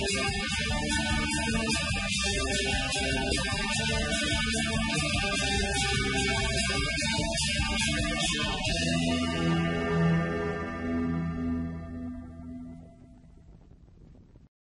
Thank you.